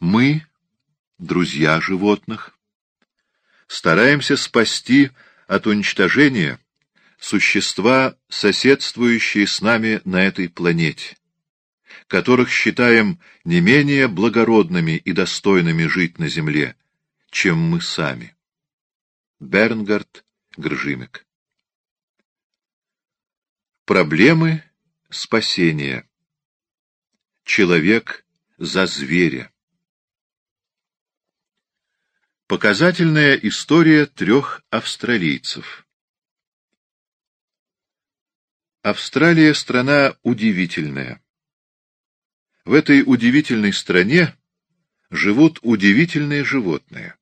Мы, друзья животных, стараемся спасти от уничтожения существа, соседствующие с нами на этой планете, которых считаем не менее благородными и достойными жить на земле, чем мы сами. Бернгард Гржимек. Проблемы спасения. Человек за зверя Показательная история трех австралийцев Австралия — страна удивительная. В этой удивительной стране живут удивительные животные.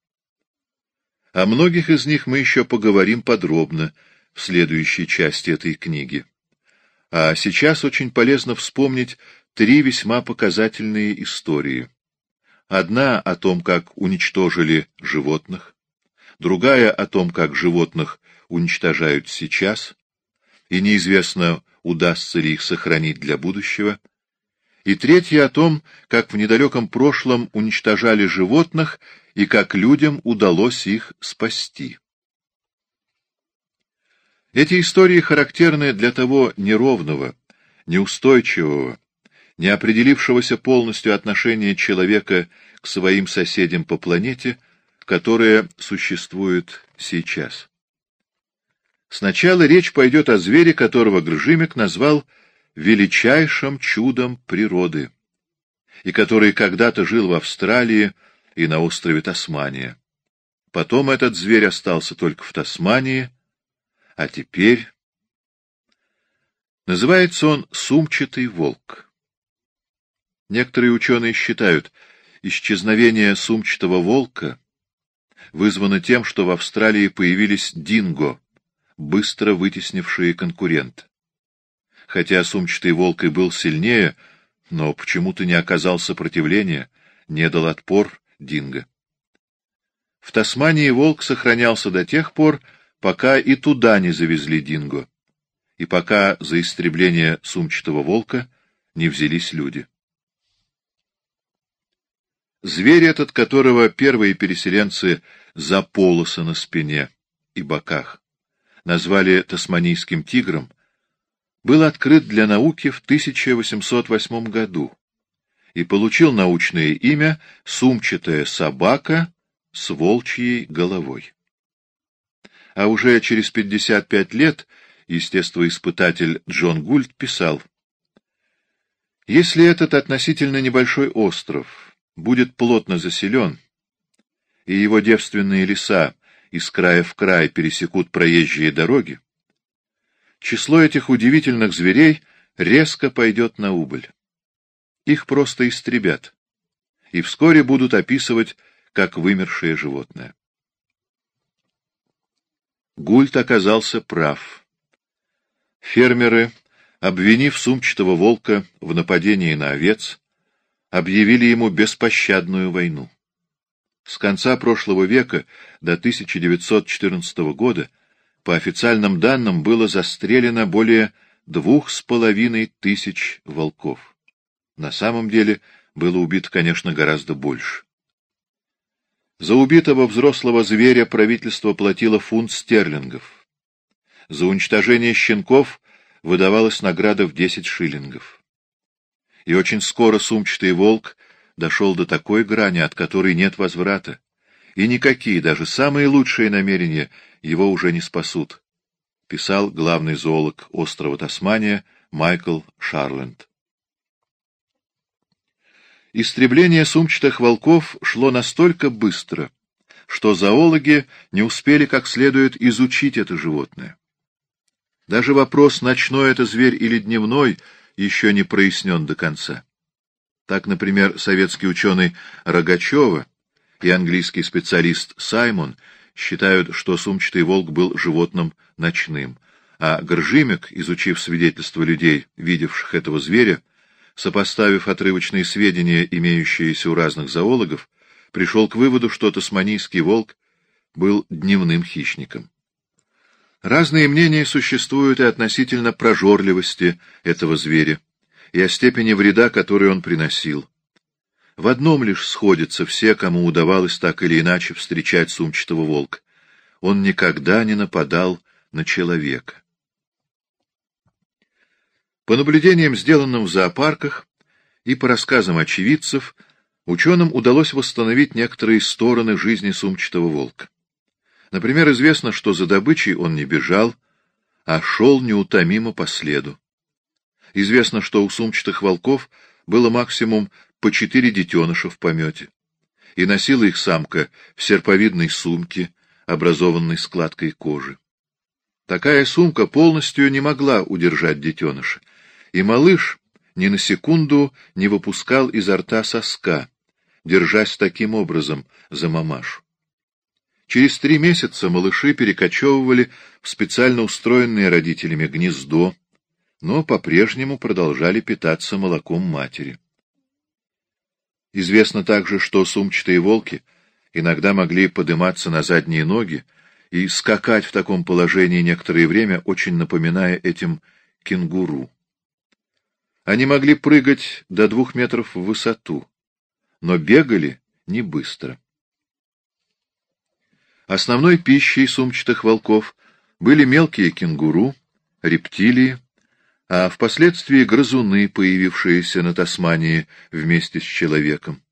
О многих из них мы еще поговорим подробно в следующей части этой книги. А сейчас очень полезно вспомнить три весьма показательные истории. Одна о том, как уничтожили животных, другая о том, как животных уничтожают сейчас, и неизвестно, удастся ли их сохранить для будущего, и третья о том, как в недалеком прошлом уничтожали животных и как людям удалось их спасти. Эти истории характерны для того неровного, неустойчивого, неопределившегося полностью отношения человека к своим соседям по планете, которое существует сейчас. Сначала речь пойдет о звере, которого Гржимик назвал величайшим чудом природы, и который когда-то жил в Австралии и на острове Тасмания. Потом этот зверь остался только в Тасмании, а теперь... Называется он сумчатый волк. Некоторые ученые считают, исчезновение сумчатого волка вызвано тем, что в Австралии появились динго, быстро вытеснившие конкурент. Хотя сумчатый волк и был сильнее, но почему-то не оказал сопротивления, не дал отпор динго. В Тасмании волк сохранялся до тех пор, пока и туда не завезли динго, и пока за истребление сумчатого волка не взялись люди. Зверь этот, которого первые переселенцы за полосы на спине и боках назвали тасманийским тигром, был открыт для науки в 1808 году и получил научное имя «сумчатая собака с волчьей головой». А уже через 55 лет естествоиспытатель Джон Гульд писал, «Если этот относительно небольшой остров будет плотно заселен, и его девственные леса из края в край пересекут проезжие дороги, число этих удивительных зверей резко пойдет на убыль. Их просто истребят, и вскоре будут описывать как вымершее животное. Гульт оказался прав. Фермеры, обвинив сумчатого волка в нападении на овец, объявили ему беспощадную войну. С конца прошлого века до 1914 года по официальным данным было застрелено более двух с половиной тысяч волков. На самом деле было убито, конечно, гораздо больше. За убитого взрослого зверя правительство платило фунт стерлингов. За уничтожение щенков выдавалась награда в 10 шиллингов. И очень скоро сумчатый волк дошел до такой грани, от которой нет возврата, и никакие, даже самые лучшие намерения его уже не спасут, писал главный зоолог острова Тасмания Майкл Шарленд. Истребление сумчатых волков шло настолько быстро, что зоологи не успели как следует изучить это животное. Даже вопрос, ночной это зверь или дневной, еще не прояснен до конца. Так, например, советский ученый Рогачева и английский специалист Саймон считают, что сумчатый волк был животным ночным, а Горжимик, изучив свидетельства людей, видевших этого зверя, сопоставив отрывочные сведения, имеющиеся у разных зоологов, пришел к выводу, что тасманийский волк был дневным хищником. Разные мнения существуют и относительно прожорливости этого зверя и о степени вреда, который он приносил. В одном лишь сходятся все, кому удавалось так или иначе встречать сумчатого волка. Он никогда не нападал на человека. По наблюдениям, сделанным в зоопарках, и по рассказам очевидцев, ученым удалось восстановить некоторые стороны жизни сумчатого волка. Например, известно, что за добычей он не бежал, а шел неутомимо по следу. Известно, что у сумчатых волков было максимум по четыре детеныша в помете, и носила их самка в серповидной сумке, образованной складкой кожи. Такая сумка полностью не могла удержать детеныша, и малыш ни на секунду не выпускал изо рта соска, держась таким образом за мамашу. Через три месяца малыши перекочевывали в специально устроенное родителями гнездо, но по-прежнему продолжали питаться молоком матери. Известно также, что сумчатые волки иногда могли подниматься на задние ноги и скакать в таком положении некоторое время, очень напоминая этим кенгуру. Они могли прыгать до двух метров в высоту, но бегали не быстро. Основной пищей сумчатых волков были мелкие кенгуру, рептилии, а впоследствии грызуны, появившиеся на Тасмании вместе с человеком.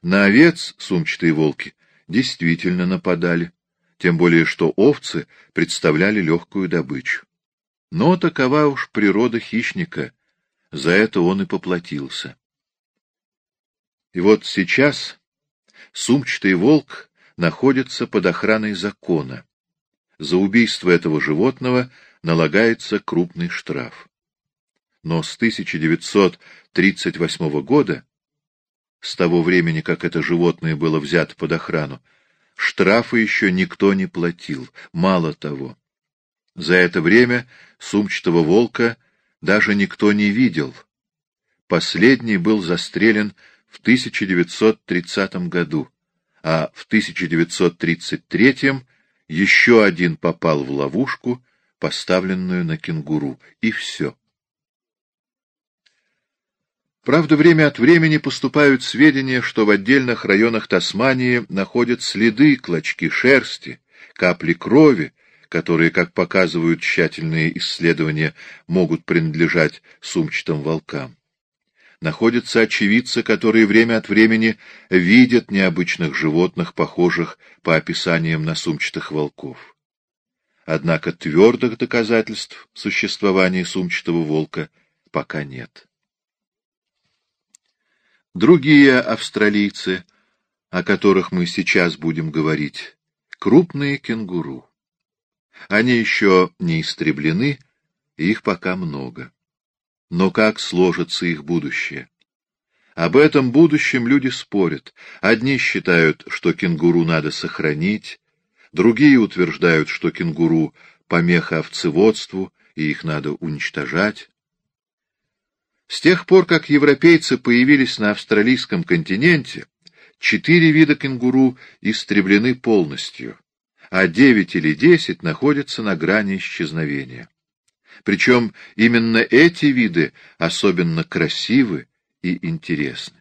На овец сумчатые волки действительно нападали, тем более что овцы представляли легкую добычу. Но такова уж природа хищника, за это он и поплатился. И вот сейчас сумчатый волк находится под охраной закона. За убийство этого животного налагается крупный штраф но с 1938 года, с того времени, как это животное было взято под охрану, штрафы еще никто не платил. Мало того, за это время сумчатого волка даже никто не видел. Последний был застрелен в 1930 году, а в 1933 еще один попал в ловушку, поставленную на кенгуру, и все. Правда, время от времени поступают сведения, что в отдельных районах Тасмании находят следы, клочки шерсти, капли крови, которые, как показывают тщательные исследования, могут принадлежать сумчатым волкам. Находятся очевидцы, которые время от времени видят необычных животных, похожих по описаниям на сумчатых волков. Однако твердых доказательств существования сумчатого волка пока нет. Другие австралийцы, о которых мы сейчас будем говорить, крупные кенгуру. Они еще не истреблены, их пока много. Но как сложится их будущее? Об этом будущем люди спорят. Одни считают, что кенгуру надо сохранить, другие утверждают, что кенгуру — помеха овцеводству, и их надо уничтожать. С тех пор, как европейцы появились на австралийском континенте, четыре вида кенгуру истреблены полностью, а девять или десять находятся на грани исчезновения. Причем именно эти виды особенно красивы и интересны.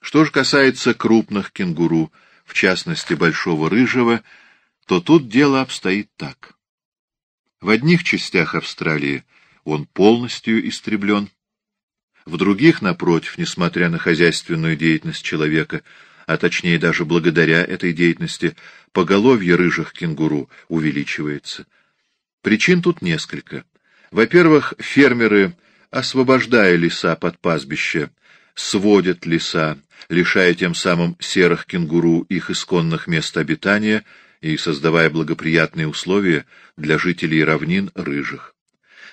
Что же касается крупных кенгуру, в частности большого рыжего, то тут дело обстоит так. В одних частях Австралии он полностью истреблен. В других, напротив, несмотря на хозяйственную деятельность человека, а точнее даже благодаря этой деятельности, поголовье рыжих кенгуру увеличивается. Причин тут несколько. Во-первых, фермеры, освобождая леса под пастбище, сводят леса, лишая тем самым серых кенгуру их исконных мест обитания и создавая благоприятные условия для жителей равнин рыжих.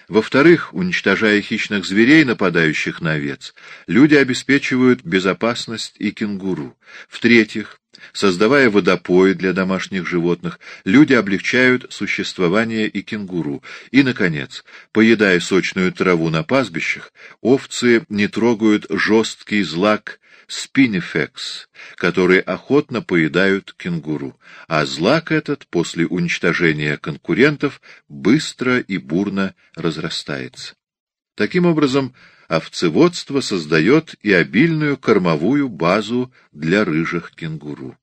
Во-вторых, уничтожая хищных зверей, нападающих на овец, люди обеспечивают безопасность и кенгуру. В-третьих, создавая водопои для домашних животных, люди облегчают существование и кенгуру. И, наконец, поедая сочную траву на пастбищах, овцы не трогают жесткий злак спинифекс, которые охотно поедают кенгуру, а злак этот после уничтожения конкурентов быстро и бурно разрастается. Таким образом, овцеводство создает и обильную кормовую базу для рыжих кенгуру.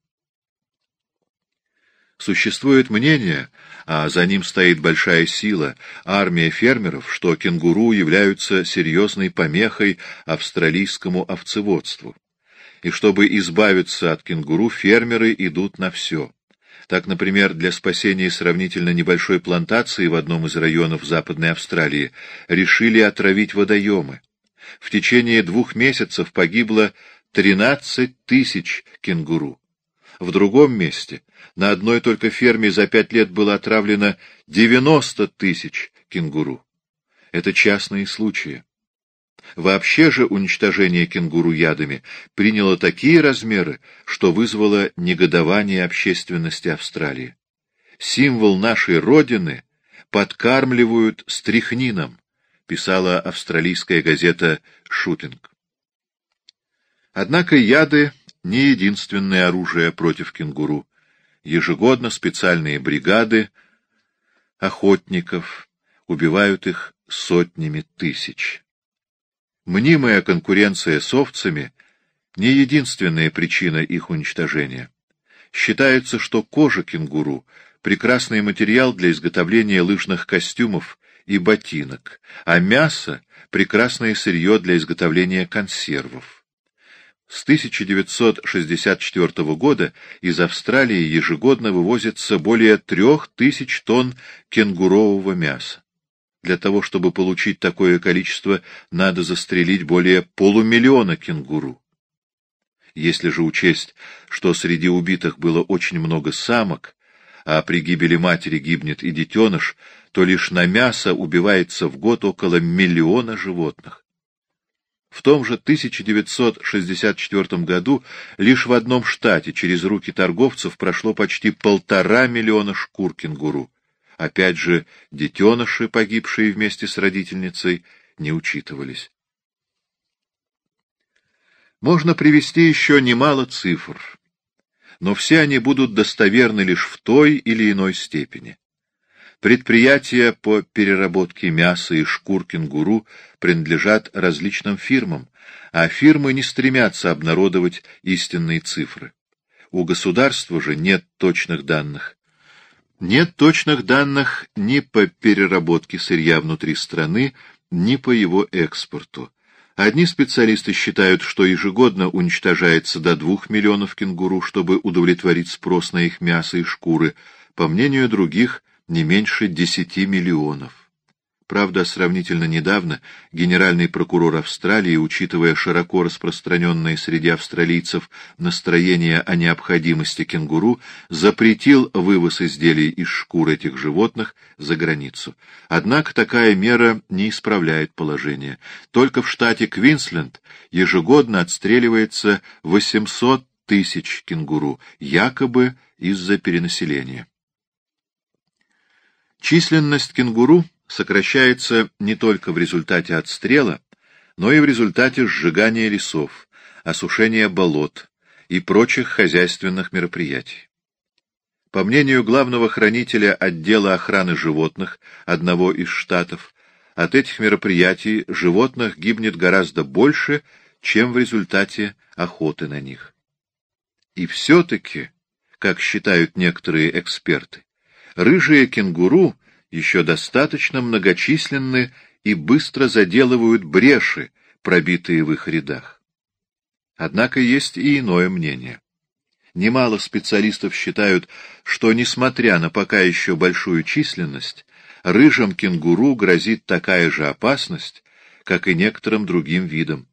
Существует мнение, а за ним стоит большая сила, армия фермеров, что кенгуру являются серьезной помехой австралийскому овцеводству. И чтобы избавиться от кенгуру, фермеры идут на все. Так, например, для спасения сравнительно небольшой плантации в одном из районов Западной Австралии решили отравить водоемы. В течение двух месяцев погибло 13 тысяч кенгуру. В другом месте на одной только ферме за пять лет было отравлено 90 тысяч кенгуру. Это частные случаи. Вообще же уничтожение кенгуру ядами приняло такие размеры, что вызвало негодование общественности Австралии. Символ нашей Родины подкармливают стрихнином, писала австралийская газета «Шутинг». Однако яды не единственное оружие против кенгуру. Ежегодно специальные бригады охотников убивают их сотнями тысяч. Мнимая конкуренция с овцами — не единственная причина их уничтожения. Считается, что кожа кенгуру — прекрасный материал для изготовления лыжных костюмов и ботинок, а мясо — прекрасное сырье для изготовления консервов. С 1964 года из Австралии ежегодно вывозится более трех тысяч тонн кенгурового мяса. Для того, чтобы получить такое количество, надо застрелить более полумиллиона кенгуру. Если же учесть, что среди убитых было очень много самок, а при гибели матери гибнет и детеныш, то лишь на мясо убивается в год около миллиона животных. В том же 1964 году лишь в одном штате через руки торговцев прошло почти полтора миллиона шкур кенгуру. Опять же, детеныши, погибшие вместе с родительницей, не учитывались. Можно привести еще немало цифр, но все они будут достоверны лишь в той или иной степени. Предприятия по переработке мяса и шкур кенгуру принадлежат различным фирмам, а фирмы не стремятся обнародовать истинные цифры. У государства же нет точных данных. Нет точных данных ни по переработке сырья внутри страны, ни по его экспорту. Одни специалисты считают, что ежегодно уничтожается до двух миллионов кенгуру, чтобы удовлетворить спрос на их мясо и шкуры. По мнению других, не меньше десяти миллионов. Правда, сравнительно недавно генеральный прокурор Австралии, учитывая широко распространенное среди австралийцев настроение о необходимости кенгуру, запретил вывоз изделий из шкур этих животных за границу. Однако такая мера не исправляет положение. Только в штате Квинсленд ежегодно отстреливается 800 тысяч кенгуру, якобы из-за перенаселения. Численность кенгуру сокращается не только в результате отстрела, но и в результате сжигания лесов, осушения болот и прочих хозяйственных мероприятий. По мнению главного хранителя отдела охраны животных одного из штатов, от этих мероприятий животных гибнет гораздо больше, чем в результате охоты на них. И все-таки, как считают некоторые эксперты, рыжие кенгуру еще достаточно многочисленны и быстро заделывают бреши, пробитые в их рядах. Однако есть и иное мнение. Немало специалистов считают, что, несмотря на пока еще большую численность, рыжим кенгуру грозит такая же опасность, как и некоторым другим видам.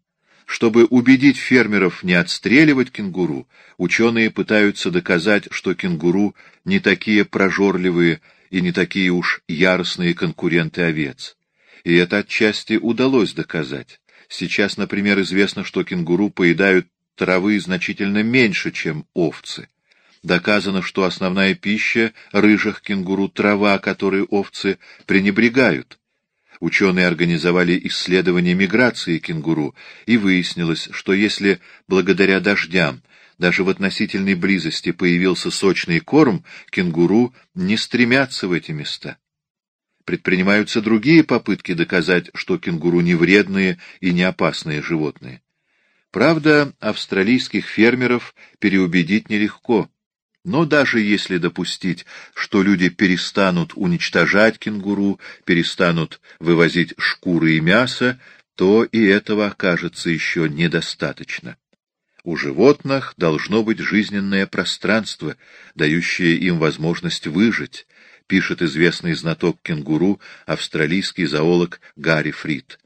Чтобы убедить фермеров не отстреливать кенгуру, ученые пытаются доказать, что кенгуру не такие прожорливые, и не такие уж яростные конкуренты овец. И это отчасти удалось доказать. Сейчас, например, известно, что кенгуру поедают травы значительно меньше, чем овцы. Доказано, что основная пища рыжих кенгуру — трава, которой овцы пренебрегают. Ученые организовали исследование миграции кенгуру, и выяснилось, что если благодаря дождям даже в относительной близости появился сочный корм, кенгуру не стремятся в эти места. предпринимаются другие попытки доказать, что кенгуру не вредные и не опасные животные. Правда, австралийских фермеров переубедить нелегко. Но даже если допустить, что люди перестанут уничтожать кенгуру, перестанут вывозить шкуры и мясо, то и этого окажется еще недостаточно. У животных должно быть жизненное пространство, дающее им возможность выжить, пишет известный знаток кенгуру, австралийский зоолог Гарри Фрид.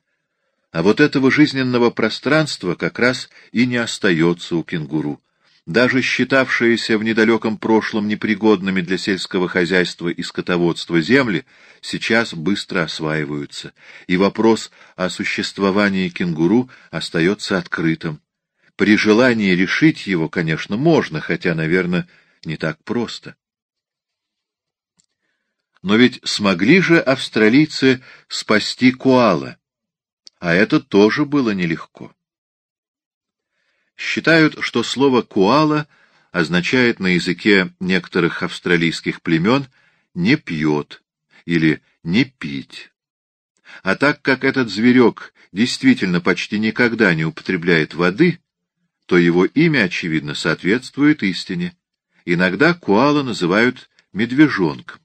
А вот этого жизненного пространства как раз и не остается у кенгуру. Даже считавшиеся в недалеком прошлом непригодными для сельского хозяйства и скотоводства земли сейчас быстро осваиваются, и вопрос о существовании кенгуру остается открытым. При желании решить его, конечно, можно, хотя, наверное, не так просто. Но ведь смогли же австралийцы спасти коала, а это тоже было нелегко. Считают, что слово «куала» означает на языке некоторых австралийских племен «не пьет» или «не пить». А так как этот зверек действительно почти никогда не употребляет воды, то его имя, очевидно, соответствует истине. Иногда куала называют медвежонком.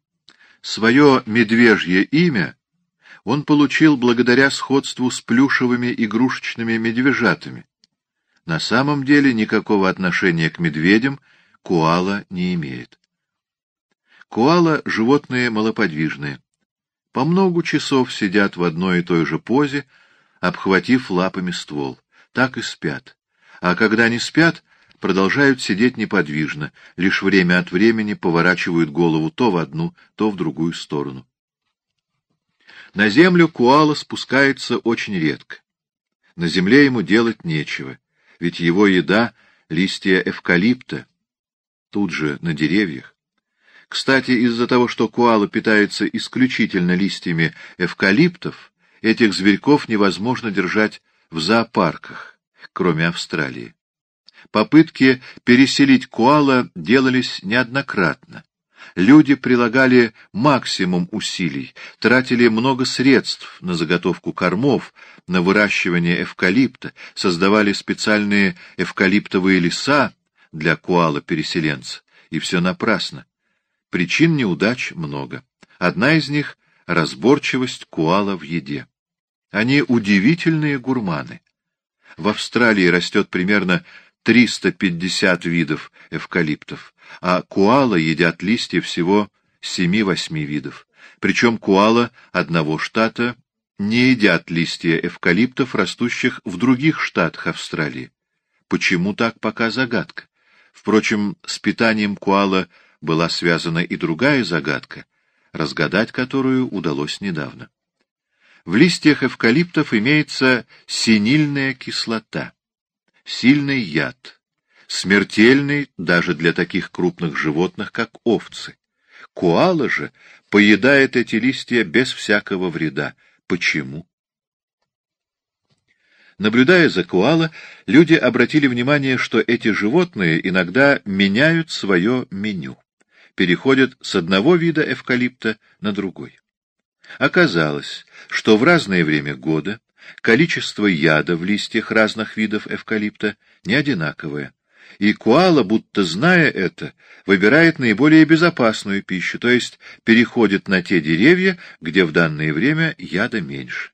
Свое медвежье имя он получил благодаря сходству с плюшевыми игрушечными медвежатами. На самом деле никакого отношения к медведям куала не имеет. Куала — животные малоподвижные. По много часов сидят в одной и той же позе, обхватив лапами ствол. Так и спят а когда не спят, продолжают сидеть неподвижно, лишь время от времени поворачивают голову то в одну, то в другую сторону. На землю куала спускается очень редко. На земле ему делать нечего, ведь его еда — листья эвкалипта, тут же на деревьях. Кстати, из-за того, что куала питается исключительно листьями эвкалиптов, этих зверьков невозможно держать в зоопарках кроме Австралии. Попытки переселить куала делались неоднократно. Люди прилагали максимум усилий, тратили много средств на заготовку кормов, на выращивание эвкалипта, создавали специальные эвкалиптовые леса для куала-переселенца, и все напрасно. Причин неудач много. Одна из них — разборчивость куала в еде. Они удивительные гурманы. В Австралии растет примерно 350 видов эвкалиптов, а куала едят листья всего 7-8 видов. Причем куала одного штата не едят листья эвкалиптов, растущих в других штатах Австралии. Почему так, пока загадка. Впрочем, с питанием куала была связана и другая загадка, разгадать которую удалось недавно. В листьях эвкалиптов имеется синильная кислота, сильный яд, смертельный даже для таких крупных животных, как овцы. Куала же поедает эти листья без всякого вреда. Почему? Наблюдая за куала, люди обратили внимание, что эти животные иногда меняют свое меню, переходят с одного вида эвкалипта на другой. Оказалось, что в разное время года количество яда в листьях разных видов эвкалипта не одинаковое, и куала, будто зная это, выбирает наиболее безопасную пищу, то есть переходит на те деревья, где в данное время яда меньше.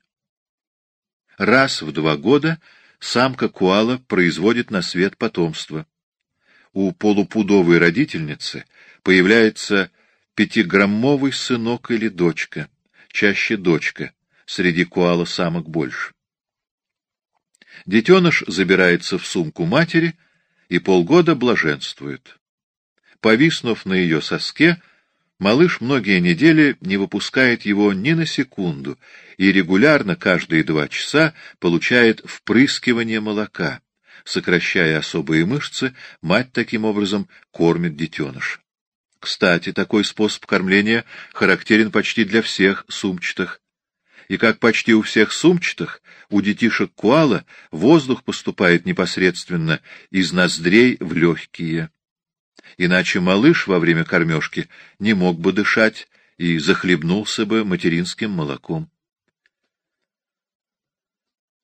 Раз в два года самка куала производит на свет потомство. У полупудовой родительницы появляется пятиграммовый сынок или дочка чаще дочка, среди куала самок больше. Детеныш забирается в сумку матери и полгода блаженствует. Повиснув на ее соске, малыш многие недели не выпускает его ни на секунду и регулярно каждые два часа получает впрыскивание молока. Сокращая особые мышцы, мать таким образом кормит детеныша. Кстати, такой способ кормления характерен почти для всех сумчатых. И как почти у всех сумчатых, у детишек куала воздух поступает непосредственно из ноздрей в легкие. Иначе малыш во время кормежки не мог бы дышать и захлебнулся бы материнским молоком.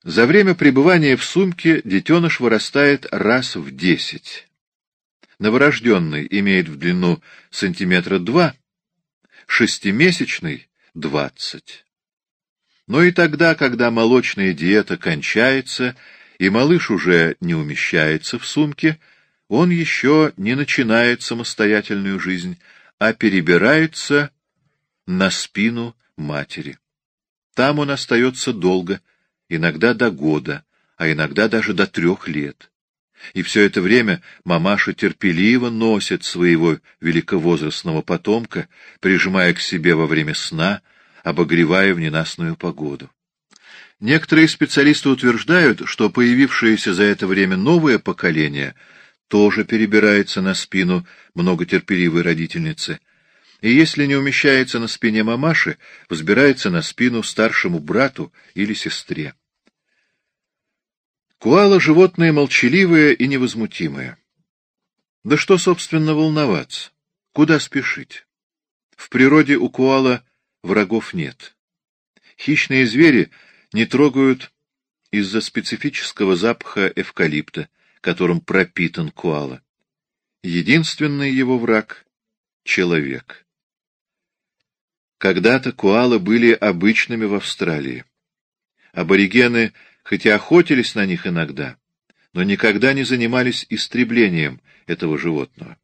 За время пребывания в сумке детеныш вырастает раз в десять. Новорожденный имеет в длину сантиметра два, шестимесячный — двадцать. Но и тогда, когда молочная диета кончается, и малыш уже не умещается в сумке, он еще не начинает самостоятельную жизнь, а перебирается на спину матери. Там он остается долго, иногда до года, а иногда даже до трех лет. И все это время мамаша терпеливо носит своего великовозрастного потомка, прижимая к себе во время сна, обогревая в ненастную погоду. Некоторые специалисты утверждают, что появившееся за это время новое поколение тоже перебирается на спину многотерпеливой родительницы, и если не умещается на спине мамаши, взбирается на спину старшему брату или сестре. Куала — животное молчаливое и невозмутимое. Да что, собственно, волноваться? Куда спешить? В природе у куала врагов нет. Хищные звери не трогают из-за специфического запаха эвкалипта, которым пропитан куала. Единственный его враг — человек. Когда-то куалы были обычными в Австралии. Аборигены хоть и охотились на них иногда, но никогда не занимались истреблением этого животного.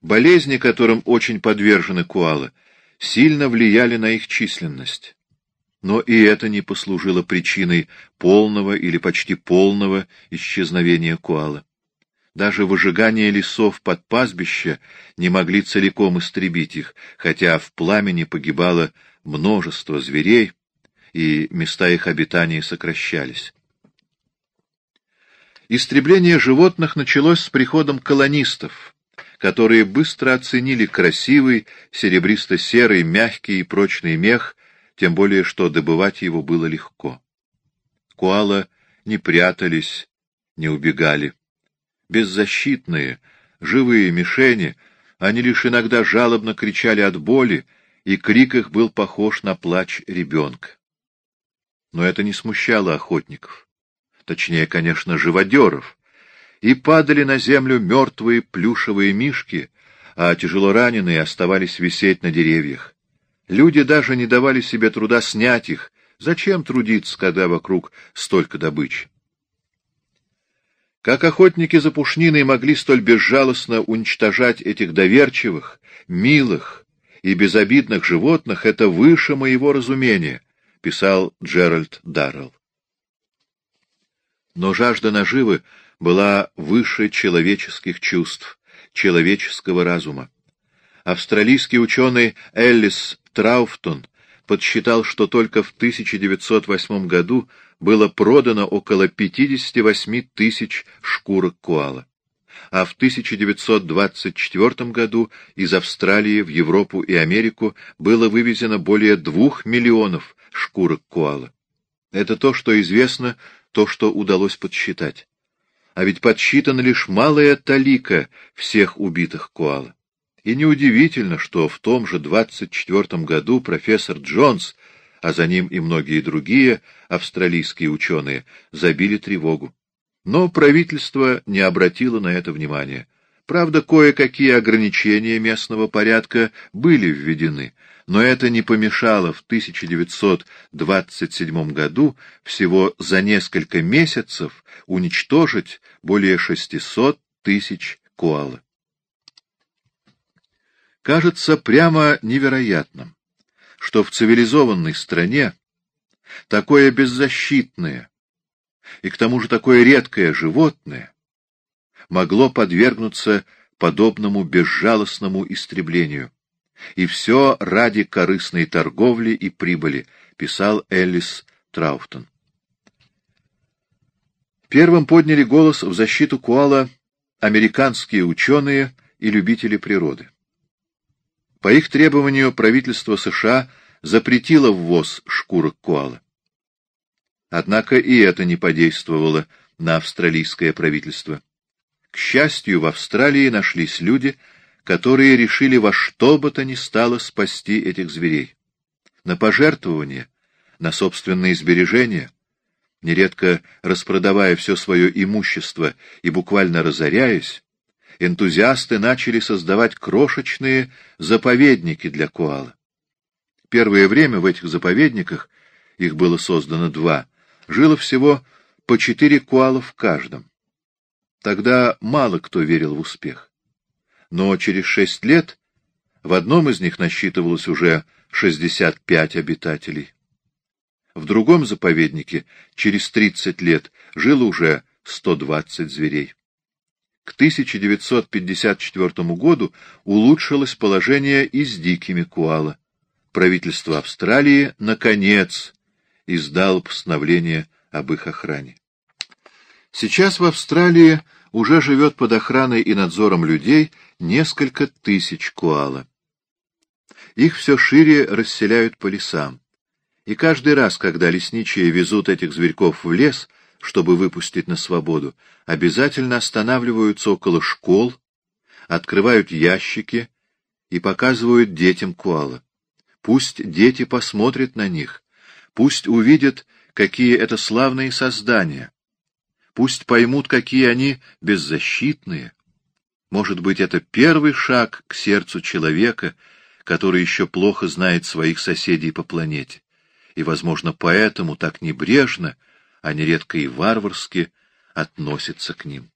Болезни, которым очень подвержены куалы, сильно влияли на их численность. Но и это не послужило причиной полного или почти полного исчезновения куала. Даже выжигание лесов под пастбище не могли целиком истребить их, хотя в пламени погибало множество зверей, и места их обитания сокращались. Истребление животных началось с приходом колонистов, которые быстро оценили красивый, серебристо-серый, мягкий и прочный мех, тем более что добывать его было легко. Куала не прятались, не убегали беззащитные, живые мишени, они лишь иногда жалобно кричали от боли, и крик их был похож на плач ребенка. Но это не смущало охотников, точнее, конечно, живодеров, и падали на землю мертвые плюшевые мишки, а тяжело раненые оставались висеть на деревьях. Люди даже не давали себе труда снять их, зачем трудиться, когда вокруг столько добычи. Как охотники за пушниной могли столь безжалостно уничтожать этих доверчивых, милых и безобидных животных, это выше моего разумения, писал Джеральд Даррелл. Но жажда наживы была выше человеческих чувств, человеческого разума. Австралийский ученый Эллис Трауфтон подсчитал, что только в 1908 году было продано около 58 тысяч шкурок куала. А в 1924 году из Австралии в Европу и Америку было вывезено более двух миллионов шкурок куала. Это то, что известно, то, что удалось подсчитать. А ведь подсчитана лишь малая талика всех убитых куала. И неудивительно, что в том же 24 году профессор Джонс а за ним и многие другие австралийские ученые, забили тревогу. Но правительство не обратило на это внимания. Правда, кое-какие ограничения местного порядка были введены, но это не помешало в 1927 году всего за несколько месяцев уничтожить более 600 тысяч коалы. Кажется прямо невероятным, что в цивилизованной стране такое беззащитное и к тому же такое редкое животное могло подвергнуться подобному безжалостному истреблению. И все ради корыстной торговли и прибыли, писал Эллис Трауфтон. Первым подняли голос в защиту Куала американские ученые и любители природы. По их требованию правительство США запретило ввоз шкурок куала. Однако и это не подействовало на австралийское правительство. К счастью, в Австралии нашлись люди, которые решили во что бы то ни стало спасти этих зверей. На пожертвования, на собственные сбережения, нередко распродавая все свое имущество и буквально разоряясь, энтузиасты начали создавать крошечные заповедники для коала. Первое время в этих заповедниках, их было создано два, жило всего по четыре коала в каждом. Тогда мало кто верил в успех. Но через шесть лет в одном из них насчитывалось уже 65 обитателей. В другом заповеднике через 30 лет жило уже 120 зверей. К 1954 году улучшилось положение и с дикими куала. Правительство Австралии, наконец, издало постановление об их охране. Сейчас в Австралии уже живет под охраной и надзором людей несколько тысяч куала. Их все шире расселяют по лесам. И каждый раз, когда лесничие везут этих зверьков в лес, чтобы выпустить на свободу, обязательно останавливаются около школ, открывают ящики и показывают детям куала. Пусть дети посмотрят на них, пусть увидят, какие это славные создания, пусть поймут, какие они беззащитные. Может быть, это первый шаг к сердцу человека, который еще плохо знает своих соседей по планете и, возможно, поэтому так небрежно, а нередко и варварски относится к ним.